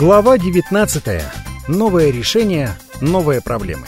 Глава 19. Новое решение, новые проблемы.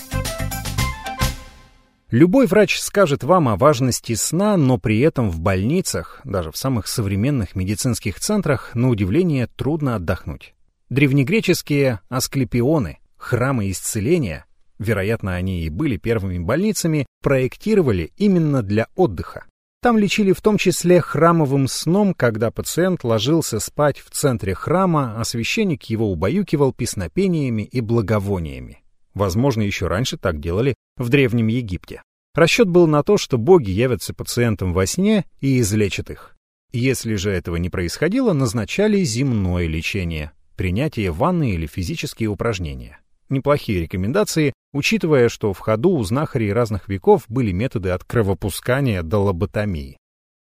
Любой врач скажет вам о важности сна, но при этом в больницах, даже в самых современных медицинских центрах, на удивление трудно отдохнуть. Древнегреческие асклепионы, храмы исцеления, вероятно, они и были первыми больницами, проектировали именно для отдыха. Там лечили в том числе храмовым сном, когда пациент ложился спать в центре храма, а священник его убаюкивал песнопениями и благовониями. Возможно, еще раньше так делали в Древнем Египте. Расчет был на то, что боги явятся пациентам во сне и излечат их. Если же этого не происходило, назначали земное лечение, принятие ванны или физические упражнения. Неплохие рекомендации, учитывая, что в ходу у знахарей разных веков были методы от кровопускания до лоботомии.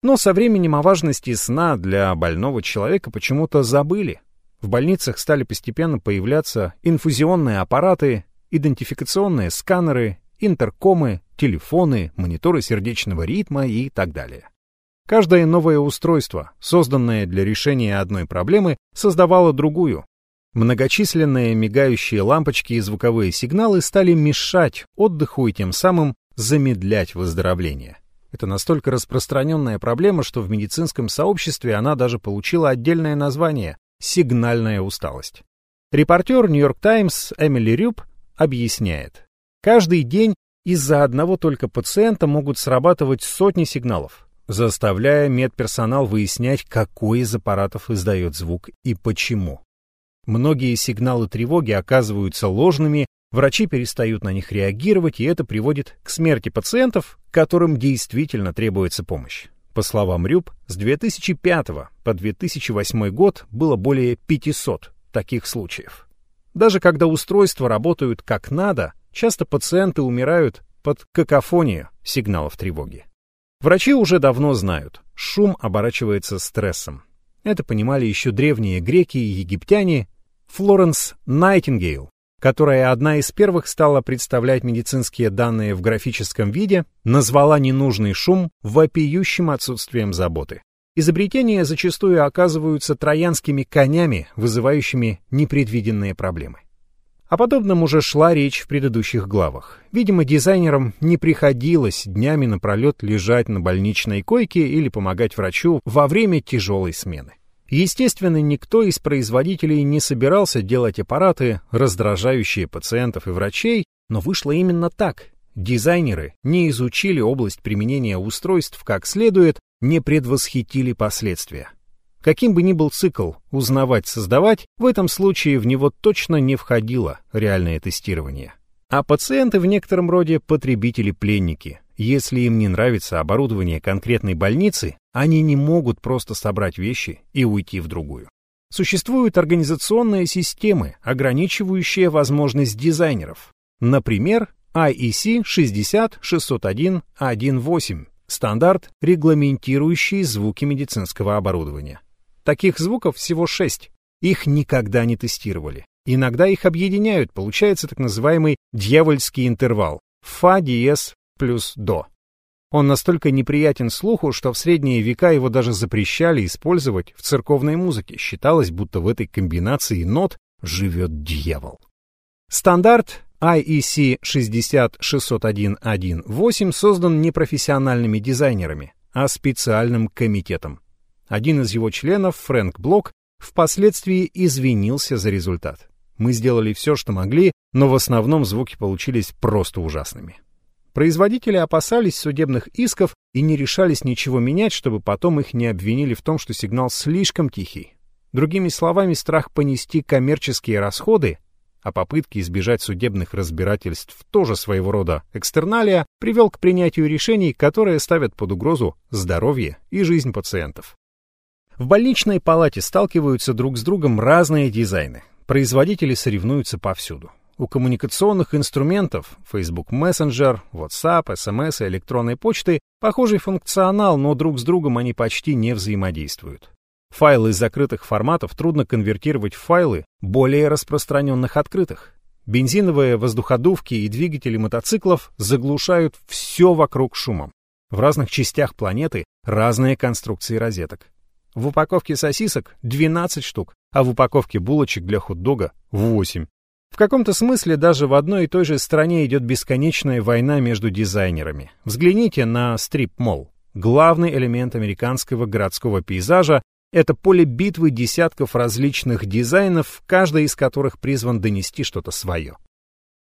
Но со временем о важности сна для больного человека почему-то забыли. В больницах стали постепенно появляться инфузионные аппараты, идентификационные сканеры, интеркомы, телефоны, мониторы сердечного ритма и так далее. Каждое новое устройство, созданное для решения одной проблемы, создавало другую, Многочисленные мигающие лампочки и звуковые сигналы стали мешать отдыху и тем самым замедлять выздоровление. Это настолько распространенная проблема, что в медицинском сообществе она даже получила отдельное название – сигнальная усталость. Репортер «Нью-Йорк Таймс» Эмили Рюб объясняет. Каждый день из-за одного только пациента могут срабатывать сотни сигналов, заставляя медперсонал выяснять, какой из аппаратов издает звук и почему. Многие сигналы тревоги оказываются ложными, врачи перестают на них реагировать, и это приводит к смерти пациентов, которым действительно требуется помощь. По словам Рюб, с 2005 по 2008 год было более 500 таких случаев. Даже когда устройства работают как надо, часто пациенты умирают под какофонию сигналов тревоги. Врачи уже давно знают, шум оборачивается стрессом. Это понимали еще древние греки и египтяне, Флоренс Найтингейл, которая одна из первых стала представлять медицинские данные в графическом виде, назвала ненужный шум вопиющим отсутствием заботы. Изобретения зачастую оказываются троянскими конями, вызывающими непредвиденные проблемы. О подобном уже шла речь в предыдущих главах. Видимо, дизайнерам не приходилось днями напролет лежать на больничной койке или помогать врачу во время тяжелой смены. Естественно, никто из производителей не собирался делать аппараты, раздражающие пациентов и врачей, но вышло именно так. Дизайнеры не изучили область применения устройств как следует, не предвосхитили последствия. Каким бы ни был цикл «узнавать-создавать», в этом случае в него точно не входило реальное тестирование. А пациенты в некотором роде потребители-пленники. Если им не нравится оборудование конкретной больницы, они не могут просто собрать вещи и уйти в другую. Существуют организационные системы, ограничивающие возможность дизайнеров. Например, IEC 60601.1.8 – стандарт, регламентирующий звуки медицинского оборудования. Таких звуков всего шесть. Их никогда не тестировали. Иногда их объединяют, получается так называемый дьявольский интервал – фа диез плюс до. Он настолько неприятен слуху, что в средние века его даже запрещали использовать в церковной музыке. Считалось, будто в этой комбинации нот живет дьявол. Стандарт IEC 60601.1.8 создан не профессиональными дизайнерами, а специальным комитетом. Один из его членов, Фрэнк Блок, впоследствии извинился за результат. Мы сделали все, что могли, но в основном звуки получились просто ужасными. Производители опасались судебных исков и не решались ничего менять, чтобы потом их не обвинили в том, что сигнал слишком тихий. Другими словами, страх понести коммерческие расходы, а попытки избежать судебных разбирательств тоже своего рода экстерналия, привел к принятию решений, которые ставят под угрозу здоровье и жизнь пациентов. В больничной палате сталкиваются друг с другом разные дизайны. Производители соревнуются повсюду. У коммуникационных инструментов Facebook Messenger, WhatsApp, SMS и электронной почты похожий функционал, но друг с другом они почти не взаимодействуют. Файлы из закрытых форматов трудно конвертировать в файлы более распространенных открытых. Бензиновые воздуходувки и двигатели мотоциклов заглушают все вокруг шумом. В разных частях планеты разные конструкции розеток. В упаковке сосисок 12 штук, а в упаковке булочек для хот-дога — 8. В каком-то смысле даже в одной и той же стране идет бесконечная война между дизайнерами. Взгляните на стрип-молл. Главный элемент американского городского пейзажа — это поле битвы десятков различных дизайнов, каждый из которых призван донести что-то свое.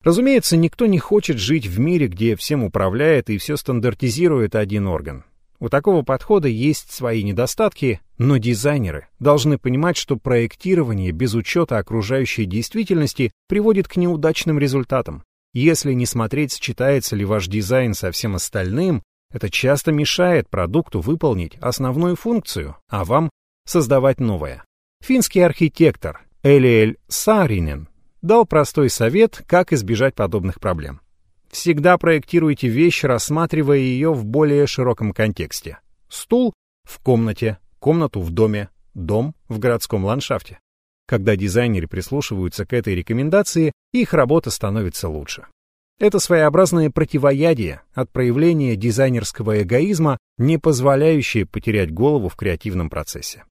Разумеется, никто не хочет жить в мире, где всем управляет и все стандартизирует один орган. У такого подхода есть свои недостатки, но дизайнеры должны понимать, что проектирование без учета окружающей действительности приводит к неудачным результатам. Если не смотреть, сочетается ли ваш дизайн со всем остальным, это часто мешает продукту выполнить основную функцию, а вам создавать новое. Финский архитектор Элиэль Саринен дал простой совет, как избежать подобных проблем. Всегда проектируйте вещь, рассматривая ее в более широком контексте. Стул в комнате, комнату в доме, дом в городском ландшафте. Когда дизайнеры прислушиваются к этой рекомендации, их работа становится лучше. Это своеобразное противоядие от проявления дизайнерского эгоизма, не позволяющее потерять голову в креативном процессе.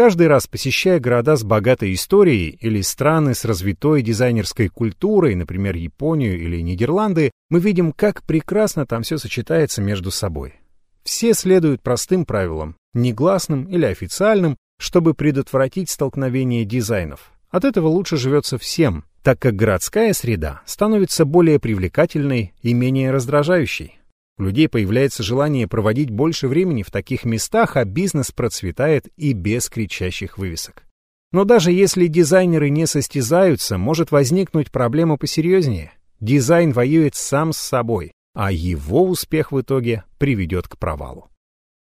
Каждый раз посещая города с богатой историей или страны с развитой дизайнерской культурой, например, Японию или Нидерланды, мы видим, как прекрасно там все сочетается между собой. Все следуют простым правилам, негласным или официальным, чтобы предотвратить столкновение дизайнов. От этого лучше живется всем, так как городская среда становится более привлекательной и менее раздражающей. У людей появляется желание проводить больше времени в таких местах, а бизнес процветает и без кричащих вывесок. Но даже если дизайнеры не состязаются, может возникнуть проблема посерьезнее. Дизайн воюет сам с собой, а его успех в итоге приведет к провалу.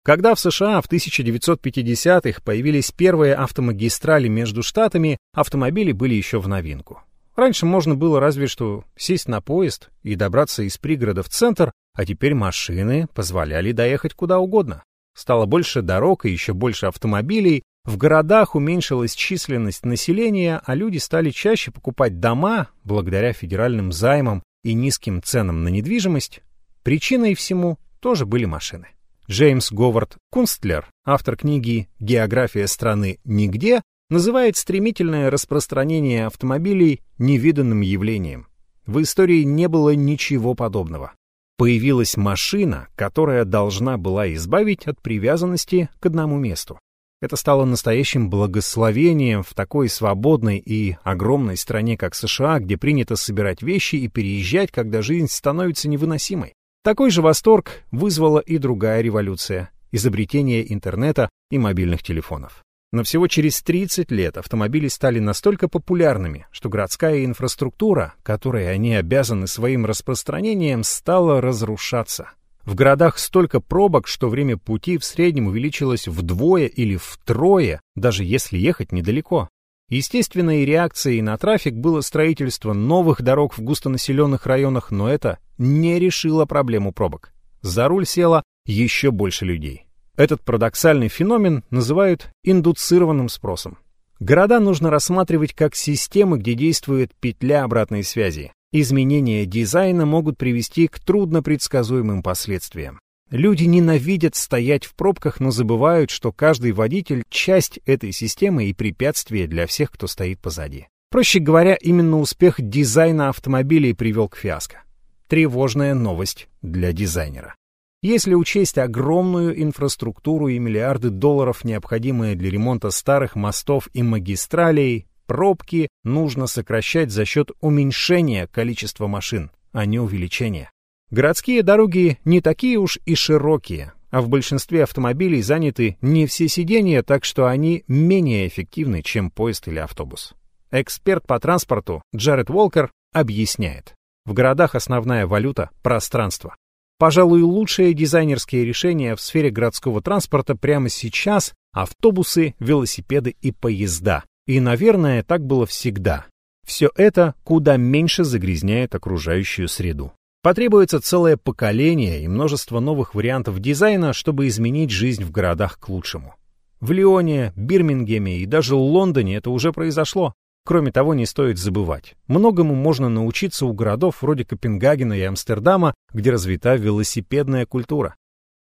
Когда в США в 1950-х появились первые автомагистрали между штатами, автомобили были еще в новинку. Раньше можно было разве что сесть на поезд и добраться из пригорода в центр, а теперь машины позволяли доехать куда угодно. Стало больше дорог и еще больше автомобилей, в городах уменьшилась численность населения, а люди стали чаще покупать дома благодаря федеральным займам и низким ценам на недвижимость. Причиной всему тоже были машины. Джеймс Говард Кунстлер, автор книги «География страны нигде», называет стремительное распространение автомобилей невиданным явлением. В истории не было ничего подобного. Появилась машина, которая должна была избавить от привязанности к одному месту. Это стало настоящим благословением в такой свободной и огромной стране, как США, где принято собирать вещи и переезжать, когда жизнь становится невыносимой. Такой же восторг вызвала и другая революция — изобретение интернета и мобильных телефонов. Но всего через 30 лет автомобили стали настолько популярными, что городская инфраструктура, которой они обязаны своим распространением, стала разрушаться. В городах столько пробок, что время пути в среднем увеличилось вдвое или втрое, даже если ехать недалеко. Естественной реакцией на трафик было строительство новых дорог в густонаселенных районах, но это не решило проблему пробок. За руль село еще больше людей. Этот парадоксальный феномен называют индуцированным спросом. Города нужно рассматривать как системы, где действует петля обратной связи. Изменения дизайна могут привести к труднопредсказуемым последствиям. Люди ненавидят стоять в пробках, но забывают, что каждый водитель — часть этой системы и препятствие для всех, кто стоит позади. Проще говоря, именно успех дизайна автомобилей привел к фиаско. Тревожная новость для дизайнера. Если учесть огромную инфраструктуру и миллиарды долларов, необходимые для ремонта старых мостов и магистралей, пробки нужно сокращать за счет уменьшения количества машин, а не увеличения. Городские дороги не такие уж и широкие, а в большинстве автомобилей заняты не все сиденья, так что они менее эффективны, чем поезд или автобус. Эксперт по транспорту Джаред Уолкер объясняет. В городах основная валюта — пространство. Пожалуй, лучшее дизайнерские решения в сфере городского транспорта прямо сейчас — автобусы, велосипеды и поезда. И, наверное, так было всегда. Все это куда меньше загрязняет окружающую среду. Потребуется целое поколение и множество новых вариантов дизайна, чтобы изменить жизнь в городах к лучшему. В Лионе, Бирмингеме и даже Лондоне это уже произошло. Кроме того, не стоит забывать, многому можно научиться у городов вроде Копенгагена и Амстердама, где развита велосипедная культура.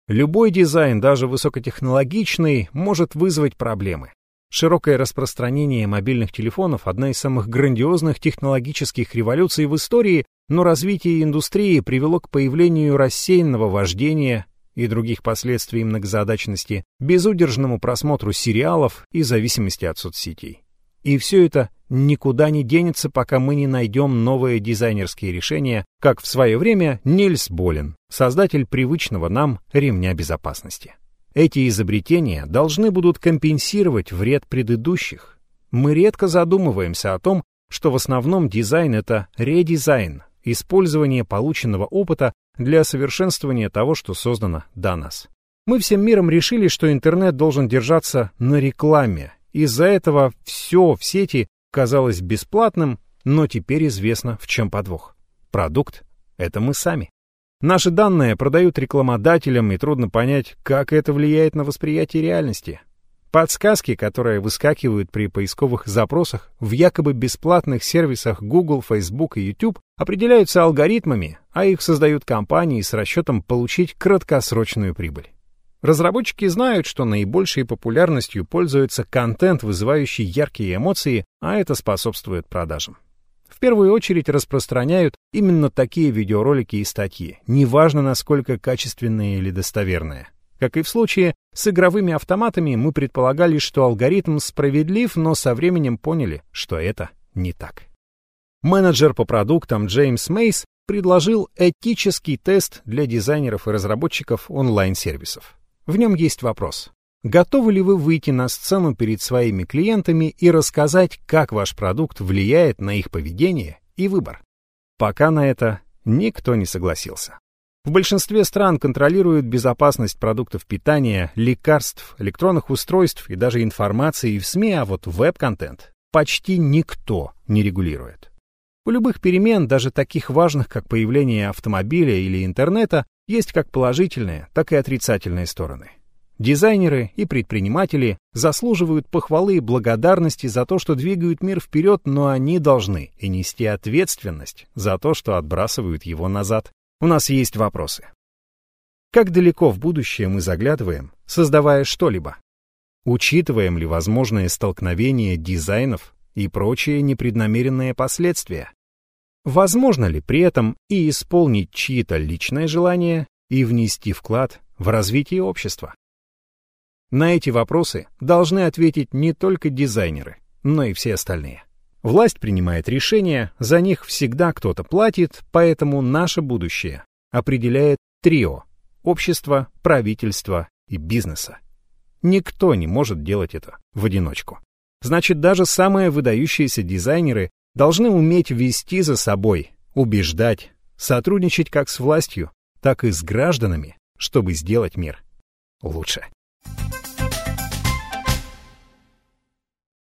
Любой дизайн, даже высокотехнологичный, может вызвать проблемы. Широкое распространение мобильных телефонов – одна из самых грандиозных технологических революций в истории, но развитие индустрии привело к появлению рассеянного вождения и других последствий многозадачности, безудержному просмотру сериалов и зависимости от соцсетей. И все это никуда не денется, пока мы не найдем новые дизайнерские решения, как в свое время Нильс Болин, создатель привычного нам ремня безопасности. Эти изобретения должны будут компенсировать вред предыдущих. Мы редко задумываемся о том, что в основном дизайн — это редизайн, использование полученного опыта для совершенствования того, что создано до нас. Мы всем миром решили, что интернет должен держаться на рекламе. Из-за этого все в сети казалось бесплатным, но теперь известно, в чем подвох. Продукт — это мы сами. Наши данные продают рекламодателям, и трудно понять, как это влияет на восприятие реальности. Подсказки, которые выскакивают при поисковых запросах в якобы бесплатных сервисах Google, Facebook и YouTube, определяются алгоритмами, а их создают компании с расчетом получить краткосрочную прибыль. Разработчики знают, что наибольшей популярностью пользуется контент, вызывающий яркие эмоции, а это способствует продажам в первую очередь распространяют именно такие видеоролики и статьи, неважно насколько качественные или достоверные. Как и в случае с игровыми автоматами, мы предполагали, что алгоритм справедлив, но со временем поняли, что это не так. Менеджер по продуктам Джеймс Мейс предложил этический тест для дизайнеров и разработчиков онлайн-сервисов. В нем есть вопрос. Готовы ли вы выйти на сцену перед своими клиентами и рассказать, как ваш продукт влияет на их поведение и выбор? Пока на это никто не согласился. В большинстве стран контролируют безопасность продуктов питания, лекарств, электронных устройств и даже информации в СМИ, а вот веб-контент почти никто не регулирует. У любых перемен, даже таких важных, как появление автомобиля или интернета, есть как положительные, так и отрицательные стороны. Дизайнеры и предприниматели заслуживают похвалы и благодарности за то, что двигают мир вперед, но они должны и нести ответственность за то, что отбрасывают его назад. У нас есть вопросы. Как далеко в будущее мы заглядываем, создавая что-либо? Учитываем ли возможные столкновения дизайнов и прочие непреднамеренные последствия? Возможно ли при этом и исполнить чьи-то личные желания и внести вклад в развитие общества? На эти вопросы должны ответить не только дизайнеры, но и все остальные. Власть принимает решения, за них всегда кто-то платит, поэтому наше будущее определяет трио – общество, правительство и бизнеса. Никто не может делать это в одиночку. Значит, даже самые выдающиеся дизайнеры должны уметь вести за собой, убеждать, сотрудничать как с властью, так и с гражданами, чтобы сделать мир лучше.